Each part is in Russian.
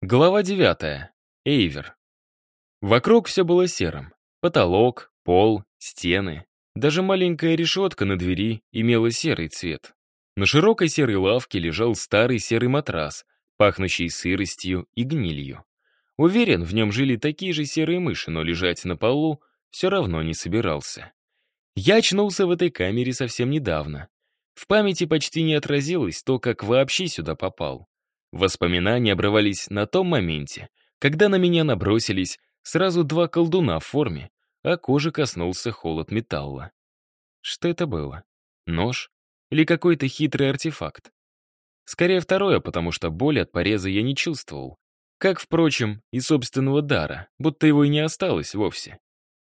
Глава девятая. Эйвер. Вокруг все было серым. Потолок, пол, стены. Даже маленькая решетка на двери имела серый цвет. На широкой серой лавке лежал старый серый матрас, пахнущий сыростью и гнилью. Уверен, в нем жили такие же серые мыши, но лежать на полу все равно не собирался. Я очнулся в этой камере совсем недавно. В памяти почти не отразилось то, как вообще сюда попал. Воспоминания обрывались на том моменте, когда на меня набросились сразу два колдуна в форме, а кожи коснулся холод металла. Что это было? Нож? Или какой-то хитрый артефакт? Скорее второе, потому что боли от пореза я не чувствовал. Как, впрочем, и собственного дара, будто его и не осталось вовсе.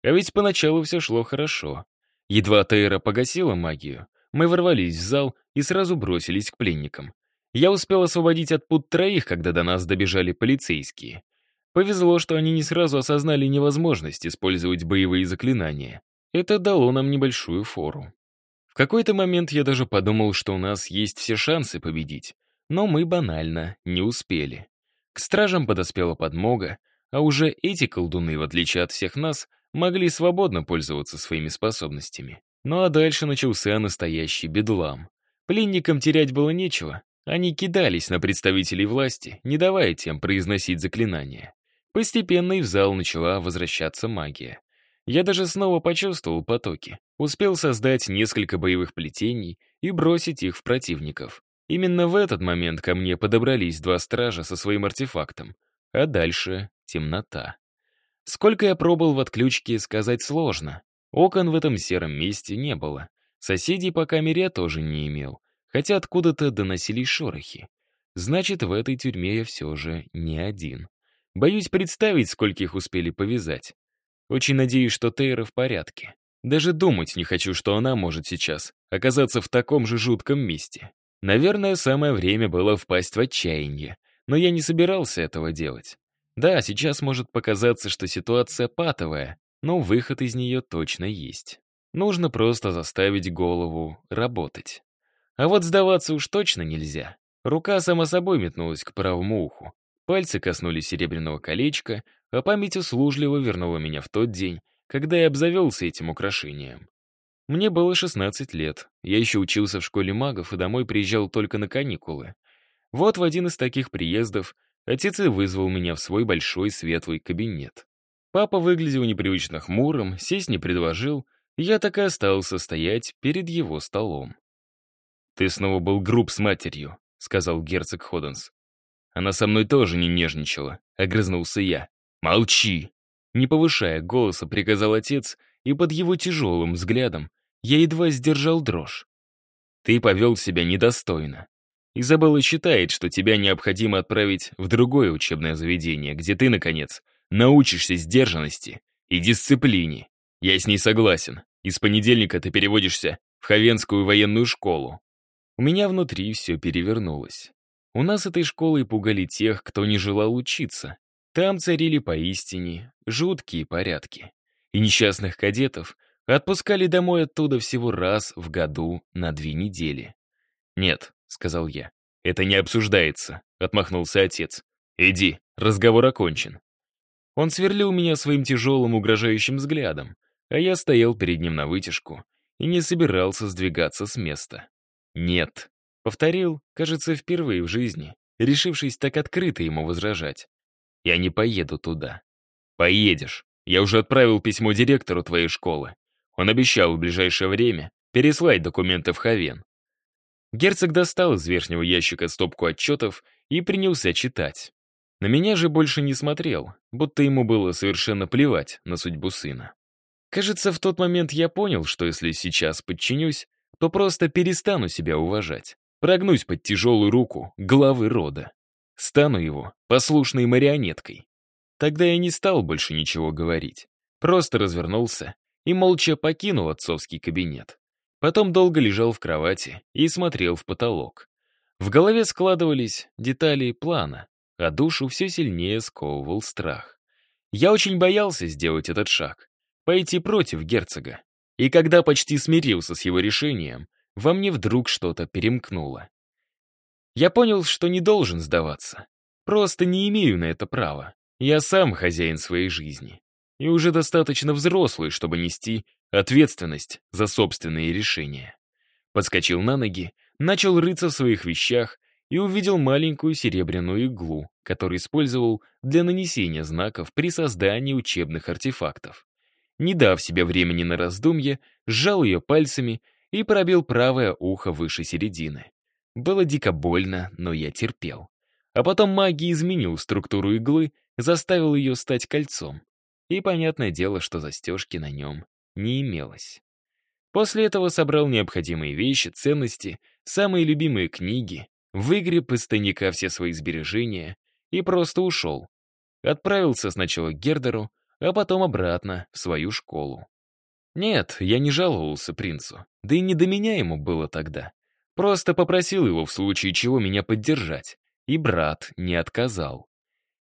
А ведь поначалу все шло хорошо. Едва Тейра погасила магию, мы ворвались в зал и сразу бросились к пленникам. Я успел освободить от пут троих, когда до нас добежали полицейские. Повезло, что они не сразу осознали невозможность использовать боевые заклинания. Это дало нам небольшую фору. В какой-то момент я даже подумал, что у нас есть все шансы победить, но мы банально не успели. К стражам подоспела подмога, а уже эти колдуны, в отличие от всех нас, могли свободно пользоваться своими способностями. Ну а дальше начался настоящий бедлам. Пленникам терять было нечего. Они кидались на представителей власти, не давая тем произносить заклинания. Постепенно и в зал начала возвращаться магия. Я даже снова почувствовал потоки, успел создать несколько боевых плетений и бросить их в противников. Именно в этот момент ко мне подобрались два стража со своим артефактом, а дальше — темнота. Сколько я пробовал в отключке, сказать сложно. Окон в этом сером месте не было. Соседей по камере я тоже не имел, хотя откуда-то доносились шорохи. Значит, в этой тюрьме я все же не один. Боюсь представить, скольких успели повязать. Очень надеюсь, что Тейра в порядке. Даже думать не хочу, что она может сейчас оказаться в таком же жутком месте. Наверное, самое время было впасть в отчаяние, но я не собирался этого делать. Да, сейчас может показаться, что ситуация патовая, но выход из нее точно есть. Нужно просто заставить голову работать. А вот сдаваться уж точно нельзя. Рука сама собой метнулась к правому уху. Пальцы коснулись серебряного колечка, а память услужливо вернула меня в тот день, когда я обзавелся этим украшением. Мне было 16 лет. Я еще учился в школе магов и домой приезжал только на каникулы. Вот в один из таких приездов отец и вызвал меня в свой большой светлый кабинет. Папа выглядел непривычно хмурым, сесть не предложил, я так и остался стоять перед его столом. «Ты снова был груб с матерью», — сказал герцог Ходенс. «Она со мной тоже не нежничала», — огрызнулся я. «Молчи!» Не повышая голоса, приказал отец, и под его тяжелым взглядом я едва сдержал дрожь. Ты повел себя недостойно. Изабелла считает, что тебя необходимо отправить в другое учебное заведение, где ты, наконец, научишься сдержанности и дисциплине. Я с ней согласен. Из понедельника ты переводишься в Ховенскую военную школу. У меня внутри все перевернулось. У нас этой школой пугали тех, кто не желал учиться. Там царили поистине жуткие порядки. И несчастных кадетов Отпускали домой оттуда всего раз в году на две недели. «Нет», — сказал я, — «это не обсуждается», — отмахнулся отец. «Иди, разговор окончен». Он сверлил меня своим тяжелым угрожающим взглядом, а я стоял перед ним на вытяжку и не собирался сдвигаться с места. «Нет», — повторил, кажется, впервые в жизни, решившись так открыто ему возражать. «Я не поеду туда». «Поедешь. Я уже отправил письмо директору твоей школы. Он обещал в ближайшее время переслать документы в Хавен. Герцог достал из верхнего ящика стопку отчетов и принялся читать. На меня же больше не смотрел, будто ему было совершенно плевать на судьбу сына. Кажется, в тот момент я понял, что если сейчас подчинюсь, то просто перестану себя уважать, прогнусь под тяжелую руку главы рода. Стану его послушной марионеткой. Тогда я не стал больше ничего говорить. Просто развернулся и молча покинул отцовский кабинет. Потом долго лежал в кровати и смотрел в потолок. В голове складывались детали плана, а душу все сильнее сковывал страх. Я очень боялся сделать этот шаг, пойти против герцога. И когда почти смирился с его решением, во мне вдруг что-то перемкнуло. Я понял, что не должен сдаваться. Просто не имею на это права. Я сам хозяин своей жизни. И уже достаточно взрослый, чтобы нести ответственность за собственные решения. Подскочил на ноги, начал рыться в своих вещах и увидел маленькую серебряную иглу, которую использовал для нанесения знаков при создании учебных артефактов. Не дав себе времени на раздумье, сжал ее пальцами и пробил правое ухо выше середины. Было дико больно, но я терпел. А потом магия изменил структуру иглы, заставил ее стать кольцом. И понятное дело, что застежки на нем не имелось. После этого собрал необходимые вещи, ценности, самые любимые книги, выгреб из тайника все свои сбережения и просто ушел. Отправился сначала к Гердеру, а потом обратно в свою школу. Нет, я не жаловался принцу, да и не до меня ему было тогда. Просто попросил его в случае чего меня поддержать, и брат не отказал.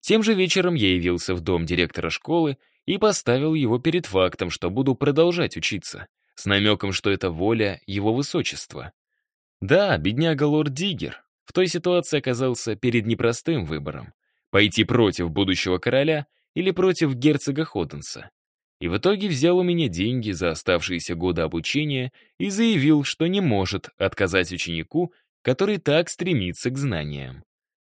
Тем же вечером я явился в дом директора школы и поставил его перед фактом, что буду продолжать учиться, с намеком, что это воля его высочества. Да, бедняга лорд Диггер в той ситуации оказался перед непростым выбором — пойти против будущего короля или против герцога Ходенса. И в итоге взял у меня деньги за оставшиеся годы обучения и заявил, что не может отказать ученику, который так стремится к знаниям.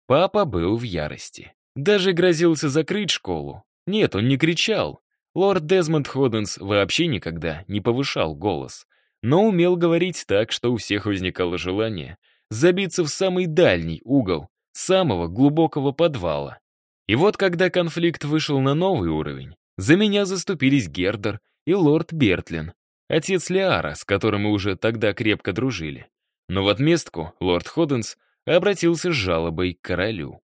Папа был в ярости. Даже грозился закрыть школу. Нет, он не кричал. Лорд Дезмонд Ходенс вообще никогда не повышал голос, но умел говорить так, что у всех возникало желание забиться в самый дальний угол самого глубокого подвала. И вот когда конфликт вышел на новый уровень, за меня заступились Гердер и лорд Бертлин, отец Лиара, с которым мы уже тогда крепко дружили. Но в отместку лорд Ходенс обратился с жалобой к королю.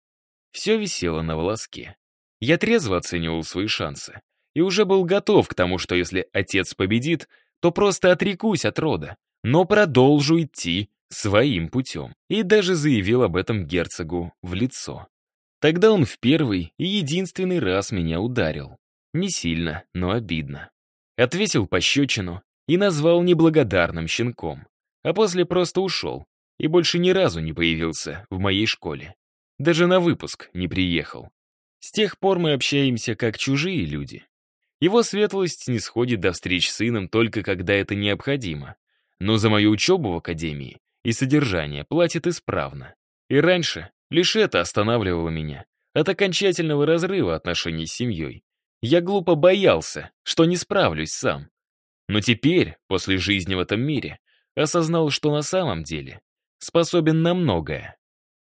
Все висело на волоске. Я трезво оценивал свои шансы и уже был готов к тому, что если отец победит, то просто отрекусь от рода, но продолжу идти своим путем. И даже заявил об этом герцогу в лицо. Тогда он в первый и единственный раз меня ударил. Не сильно, но обидно. Отвесил пощечину и назвал неблагодарным щенком. А после просто ушел и больше ни разу не появился в моей школе. Даже на выпуск не приехал. С тех пор мы общаемся как чужие люди. Его светлость не сходит до встреч с сыном только когда это необходимо. Но за мою учебу в академии и содержание платит исправно. И раньше Лишь это останавливало меня от окончательного разрыва отношений с семьей. Я глупо боялся, что не справлюсь сам. Но теперь, после жизни в этом мире, осознал, что на самом деле способен на многое.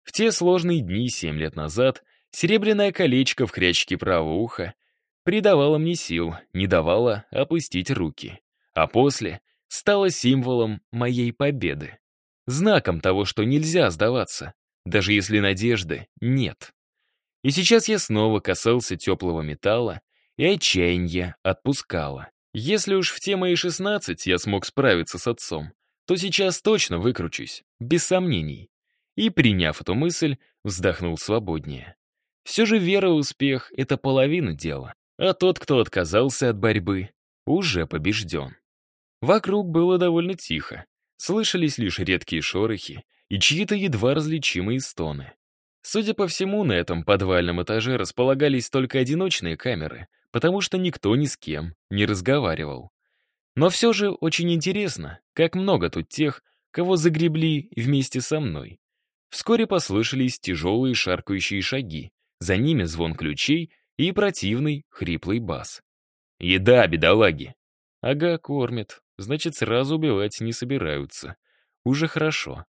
В те сложные дни семь лет назад серебряное колечко в хрячке правого уха придавало мне сил, не давало опустить руки. А после стало символом моей победы. Знаком того, что нельзя сдаваться, даже если надежды нет. И сейчас я снова касался теплого металла, и отчаяние отпускало. Если уж в те мои 16 я смог справиться с отцом, то сейчас точно выкручусь, без сомнений. И, приняв эту мысль, вздохнул свободнее. Все же вера в успех — это половина дела, а тот, кто отказался от борьбы, уже побежден. Вокруг было довольно тихо. Слышались лишь редкие шорохи, и чьи-то едва различимые стоны. Судя по всему, на этом подвальном этаже располагались только одиночные камеры, потому что никто ни с кем не разговаривал. Но все же очень интересно, как много тут тех, кого загребли вместе со мной. Вскоре послышались тяжелые шаркающие шаги, за ними звон ключей и противный хриплый бас. «Еда, бедолаги!» «Ага, кормят. Значит, сразу убивать не собираются. Уже хорошо.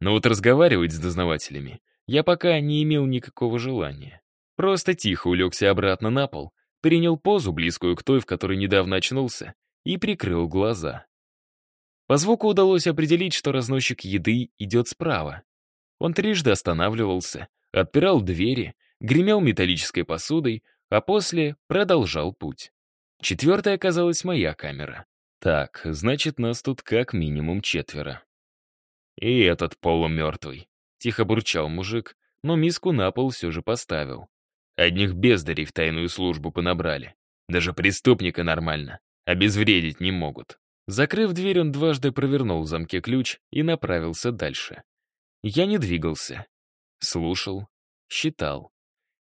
Но вот разговаривать с дознавателями я пока не имел никакого желания. Просто тихо улегся обратно на пол, принял позу, близкую к той, в которой недавно очнулся, и прикрыл глаза. По звуку удалось определить, что разносчик еды идет справа. Он трижды останавливался, отпирал двери, гремел металлической посудой, а после продолжал путь. Четвертая оказалась моя камера. Так, значит, нас тут как минимум четверо. «И этот полумертвый», — тихо бурчал мужик, но миску на пол все же поставил. Одних бездарей в тайную службу понабрали. Даже преступника нормально. Обезвредить не могут. Закрыв дверь, он дважды провернул в замке ключ и направился дальше. Я не двигался. Слушал. считал.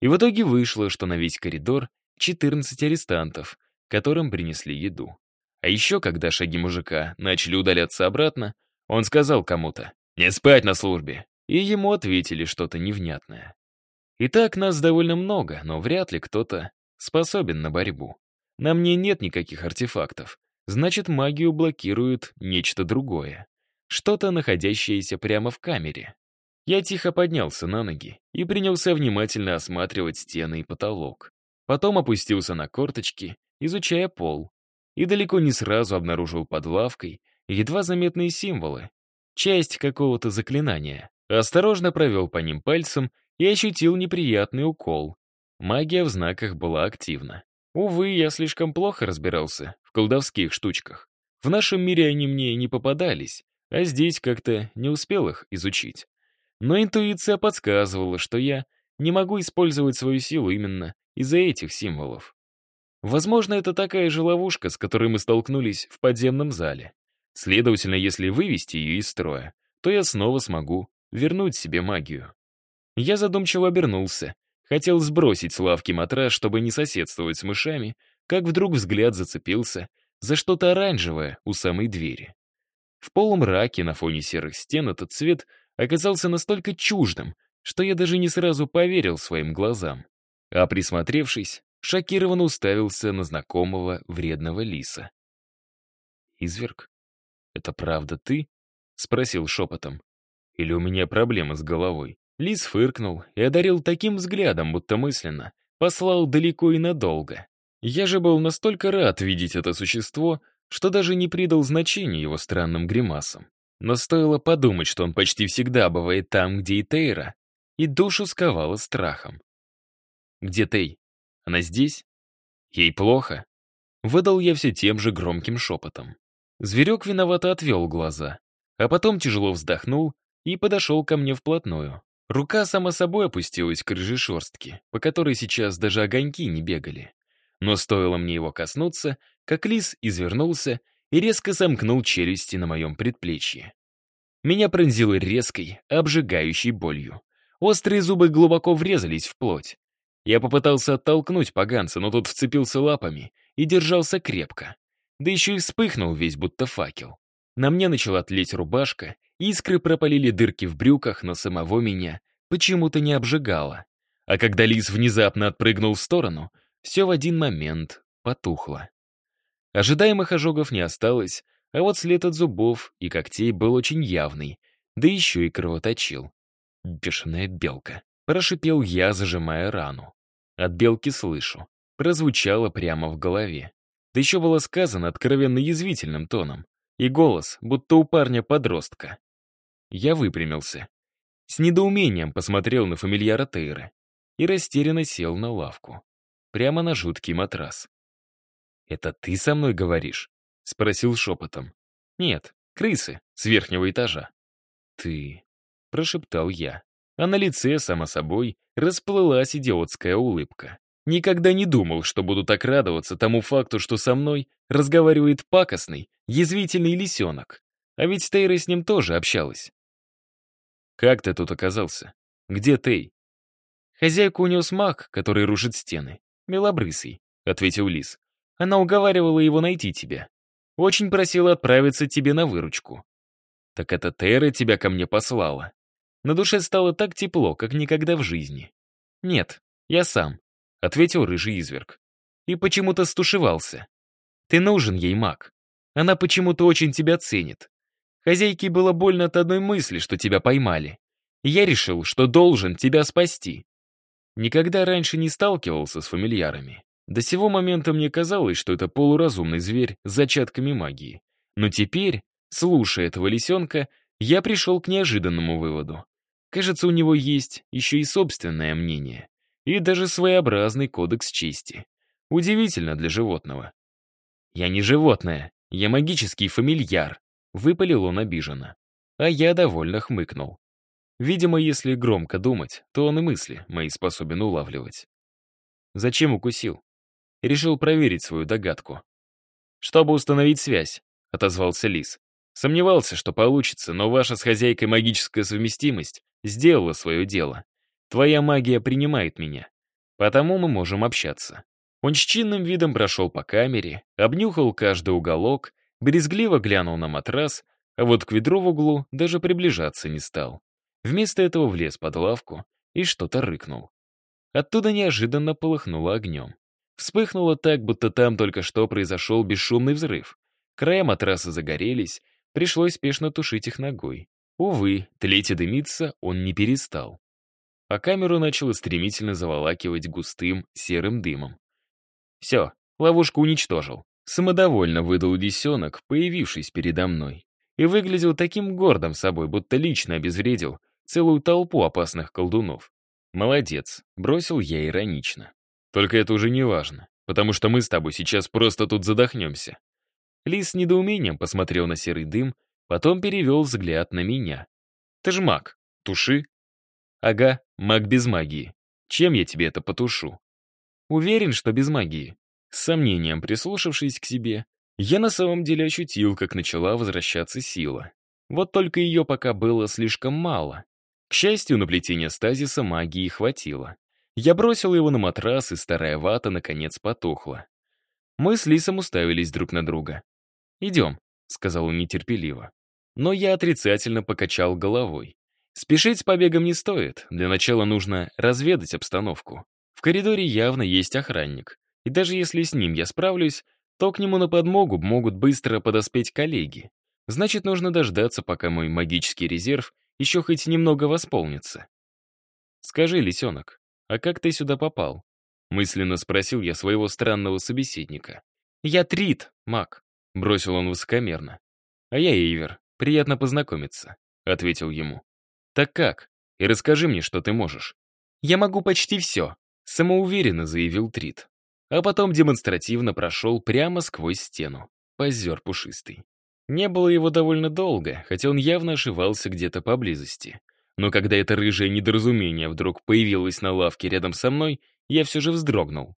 И в итоге вышло, что на весь коридор 14 арестантов, которым принесли еду. А еще, когда шаги мужика начали удаляться обратно, он сказал кому-то «Не спать на службе!» и ему ответили что-то невнятное. Итак, нас довольно много, но вряд ли кто-то способен на борьбу. На мне нет никаких артефактов, значит, магию блокирует нечто другое. Что-то, находящееся прямо в камере. Я тихо поднялся на ноги и принялся внимательно осматривать стены и потолок. Потом опустился на корточки, изучая пол, и далеко не сразу обнаружил под лавкой едва заметные символы, часть какого-то заклинания. Осторожно провел по ним пальцем и ощутил неприятный укол. Магия в знаках была активна. Увы, я слишком плохо разбирался в колдовских штучках. В нашем мире они мне не попадались, а здесь как-то не успел их изучить. Но интуиция подсказывала, что я не могу использовать свою силу именно из-за этих символов. Возможно, это такая же ловушка, с которой мы столкнулись в подземном зале. Следовательно, если вывести ее из строя, то я снова смогу вернуть себе магию. Я задумчиво обернулся, хотел сбросить с лавки матрас, чтобы не соседствовать с мышами, как вдруг взгляд зацепился за что-то оранжевое у самой двери. В полумраке на фоне серых стен этот цвет оказался настолько чуждым, что я даже не сразу поверил своим глазам. А присмотревшись, шокированно уставился на знакомого вредного лиса. «Изверг, это правда ты?» — спросил шепотом. «Или у меня проблемы с головой?» Лис фыркнул и одарил таким взглядом, будто мысленно, послал далеко и надолго. Я же был настолько рад видеть это существо, что даже не придал значения его странным гримасам. Но стоило подумать, что он почти всегда бывает там, где и Тейра, и душу сковало страхом. «Где Тей? Она здесь? Ей плохо?» Выдал я все тем же громким шепотом. Зверек виновато отвел глаза, а потом тяжело вздохнул и подошел ко мне вплотную. Рука сама собой опустилась к рыжей шерстке, по которой сейчас даже огоньки не бегали. Но стоило мне его коснуться, как лис извернулся и резко сомкнул челюсти на моем предплечье. Меня пронзило резкой, обжигающей болью. Острые зубы глубоко врезались в плоть. Я попытался оттолкнуть поганца, но тот вцепился лапами и держался крепко. Да еще и вспыхнул весь, будто факел. На мне начала тлеть рубашка, искры пропалили дырки в брюках, но самого меня почему-то не обжигало. А когда лис внезапно отпрыгнул в сторону, все в один момент потухло. Ожидаемых ожогов не осталось, а вот след от зубов и когтей был очень явный, да еще и кровоточил. Бешеная белка. Прошипел я, зажимая рану. От белки слышу. Прозвучало прямо в голове. Да еще было сказано откровенно язвительным тоном. И голос, будто у парня-подростка. Я выпрямился. С недоумением посмотрел на фамильяра Тейра и растерянно сел на лавку. Прямо на жуткий матрас. «Это ты со мной говоришь?» — спросил шепотом. «Нет, крысы с верхнего этажа». «Ты...» — прошептал я. А на лице, само собой, расплылась идиотская улыбка. Никогда не думал, что буду так радоваться тому факту, что со мной разговаривает пакостный, язвительный лисенок. А ведь Тейра с ним тоже общалась. «Как ты тут оказался? Где Тей?» «Хозяйку унес маг, который рушит стены. Мелобрысый», — ответил лис. Она уговаривала его найти тебя. Очень просила отправиться тебе на выручку. Так это Тера тебя ко мне послала. На душе стало так тепло, как никогда в жизни. Нет, я сам, — ответил рыжий изверг. И почему-то стушевался. Ты нужен ей, маг. Она почему-то очень тебя ценит. Хозяйке было больно от одной мысли, что тебя поймали. Я решил, что должен тебя спасти. Никогда раньше не сталкивался с фамильярами. До сего момента мне казалось, что это полуразумный зверь с зачатками магии. Но теперь, слушая этого лисенка, я пришел к неожиданному выводу. Кажется, у него есть еще и собственное мнение. И даже своеобразный кодекс чести. Удивительно для животного. «Я не животное, я магический фамильяр», — выпалил он обиженно. А я довольно хмыкнул. Видимо, если громко думать, то он и мысли мои способен улавливать. Зачем укусил? решил проверить свою догадку. «Чтобы установить связь», — отозвался Лис. «Сомневался, что получится, но ваша с хозяйкой магическая совместимость сделала свое дело. Твоя магия принимает меня. Потому мы можем общаться. Он с чинным видом прошел по камере, обнюхал каждый уголок, брезгливо глянул на матрас, а вот к ведру в углу даже приближаться не стал. Вместо этого влез под лавку и что-то рыкнул. Оттуда неожиданно полыхнуло огнем. Вспыхнуло так, будто там только что произошел бесшумный взрыв. Края матраса загорелись, пришлось спешно тушить их ногой. Увы, тлеть и дымиться он не перестал. А камеру начало стремительно заволакивать густым серым дымом. Все, ловушку уничтожил. Самодовольно выдал лисенок, появившись передо мной. И выглядел таким гордым собой, будто лично обезвредил целую толпу опасных колдунов. «Молодец», — бросил я иронично. «Только это уже не важно, потому что мы с тобой сейчас просто тут задохнемся». Лис с недоумением посмотрел на серый дым, потом перевел взгляд на меня. «Ты ж маг, туши». «Ага, маг без магии. Чем я тебе это потушу?» «Уверен, что без магии». С сомнением прислушавшись к себе, я на самом деле ощутил, как начала возвращаться сила. Вот только ее пока было слишком мало. К счастью, на плетение стазиса магии хватило. Я бросил его на матрас, и старая вата наконец потухла. Мы с Лисом уставились друг на друга. «Идем», — сказал он нетерпеливо. Но я отрицательно покачал головой. Спешить с побегом не стоит, для начала нужно разведать обстановку. В коридоре явно есть охранник, и даже если с ним я справлюсь, то к нему на подмогу могут быстро подоспеть коллеги. Значит, нужно дождаться, пока мой магический резерв еще хоть немного восполнится. «Скажи, лисенок, а как ты сюда попал?» Мысленно спросил я своего странного собеседника. «Я Трит, маг», — бросил он высокомерно. «А я Эйвер, приятно познакомиться», — ответил ему. «Так как? И расскажи мне, что ты можешь». «Я могу почти все», — самоуверенно заявил Трит. А потом демонстративно прошел прямо сквозь стену. Позер пушистый. Не было его довольно долго, хотя он явно ошивался где-то поблизости. Но когда это рыжее недоразумение вдруг появилось на лавке рядом со мной, я все же вздрогнул.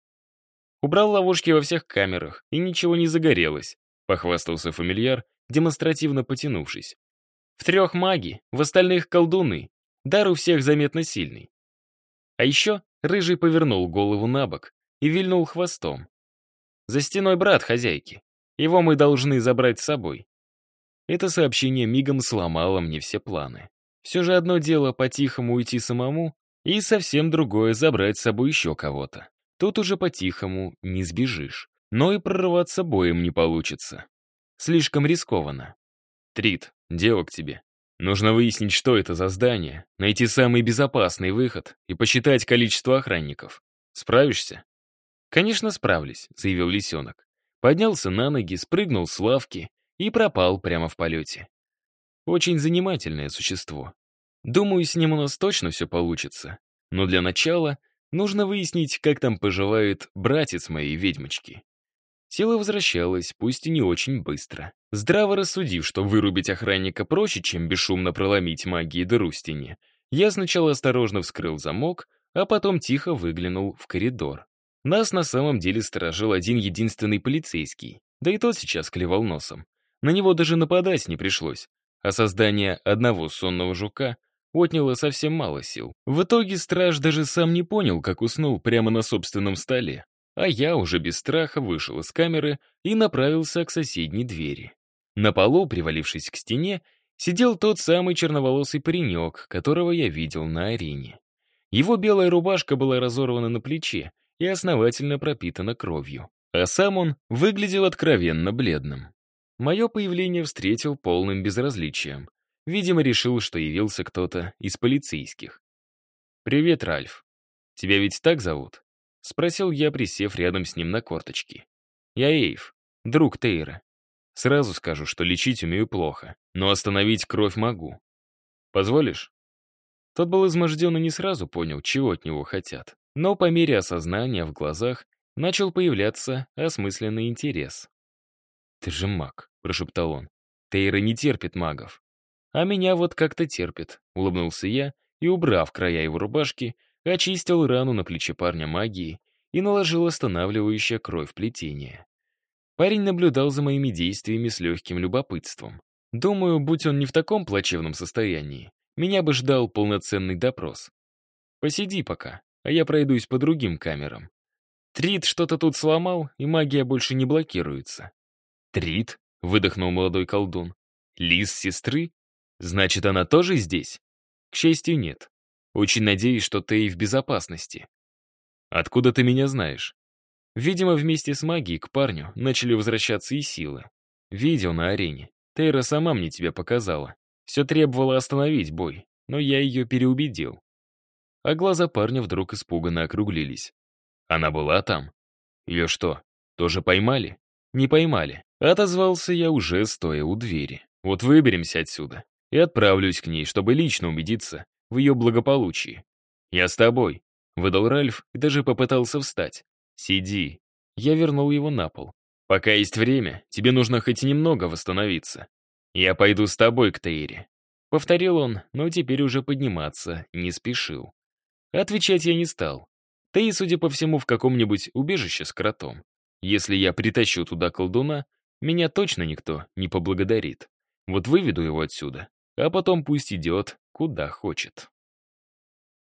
Убрал ловушки во всех камерах, и ничего не загорелось, похвастался фамильяр, демонстративно потянувшись. В трех маги, в остальных колдуны. Дар у всех заметно сильный. А еще Рыжий повернул голову на бок и вильнул хвостом. За стеной брат хозяйки. Его мы должны забрать с собой. Это сообщение мигом сломало мне все планы. Все же одно дело по-тихому уйти самому, и совсем другое забрать с собой еще кого-то. Тут уже по-тихому не сбежишь, но и прорываться боем не получится. Слишком рискованно. Трит, дело к тебе. Нужно выяснить, что это за здание, найти самый безопасный выход и посчитать количество охранников. Справишься? «Конечно, справлюсь», — заявил лисенок. Поднялся на ноги, спрыгнул с лавки и пропал прямо в полете. Очень занимательное существо. Думаю, с ним у нас точно все получится. Но для начала нужно выяснить, как там поживает братец моей ведьмочки. Сила возвращалась, пусть и не очень быстро. Здраво рассудив, что вырубить охранника проще, чем бесшумно проломить магии дыру стене, я сначала осторожно вскрыл замок, а потом тихо выглянул в коридор. Нас на самом деле сторожил один единственный полицейский, да и тот сейчас клевал носом. На него даже нападать не пришлось, а создание одного сонного жука отняло совсем мало сил. В итоге страж даже сам не понял, как уснул прямо на собственном столе, а я уже без страха вышел из камеры и направился к соседней двери. На полу, привалившись к стене, сидел тот самый черноволосый паренек, которого я видел на арене. Его белая рубашка была разорвана на плече, и основательно пропитана кровью. А сам он выглядел откровенно бледным. Мое появление встретил полным безразличием. Видимо, решил, что явился кто-то из полицейских. «Привет, Ральф. Тебя ведь так зовут?» — спросил я, присев рядом с ним на корточки. «Я Эйв, друг Тейра. Сразу скажу, что лечить умею плохо, но остановить кровь могу. Позволишь?» Тот был изможден и не сразу понял, чего от него хотят. Но по мере осознания в глазах начал появляться осмысленный интерес. «Ты же маг», — прошептал он. «Тейра не терпит магов». «А меня вот как-то терпит», — улыбнулся я и, убрав края его рубашки, очистил рану на плече парня магии и наложил останавливающее кровь плетение. Парень наблюдал за моими действиями с легким любопытством. Думаю, будь он не в таком плачевном состоянии, меня бы ждал полноценный допрос. Посиди пока, а я пройдусь по другим камерам. Трит что-то тут сломал, и магия больше не блокируется. Трит? Выдохнул молодой колдун. Лис сестры? Значит, она тоже здесь? К счастью, нет. Очень надеюсь, что ты в безопасности. Откуда ты меня знаешь? Видимо, вместе с магией к парню начали возвращаться и силы. Видел на арене. Тейра сама мне тебя показала. Все требовало остановить бой, но я ее переубедил. А глаза парня вдруг испуганно округлились. Она была там? Ее что, тоже поймали? Не поймали. Отозвался я уже стоя у двери. Вот выберемся отсюда и отправлюсь к ней, чтобы лично убедиться в ее благополучии. «Я с тобой», — выдал Ральф и даже попытался встать. «Сиди». Я вернул его на пол. «Пока есть время, тебе нужно хоть немного восстановиться. Я пойду с тобой к Тейре». Повторил он, но теперь уже подниматься не спешил. Отвечать я не стал. Тей, судя по всему, в каком-нибудь убежище с кротом. Если я притащу туда колдуна, меня точно никто не поблагодарит. Вот выведу его отсюда, а потом пусть идет, куда хочет.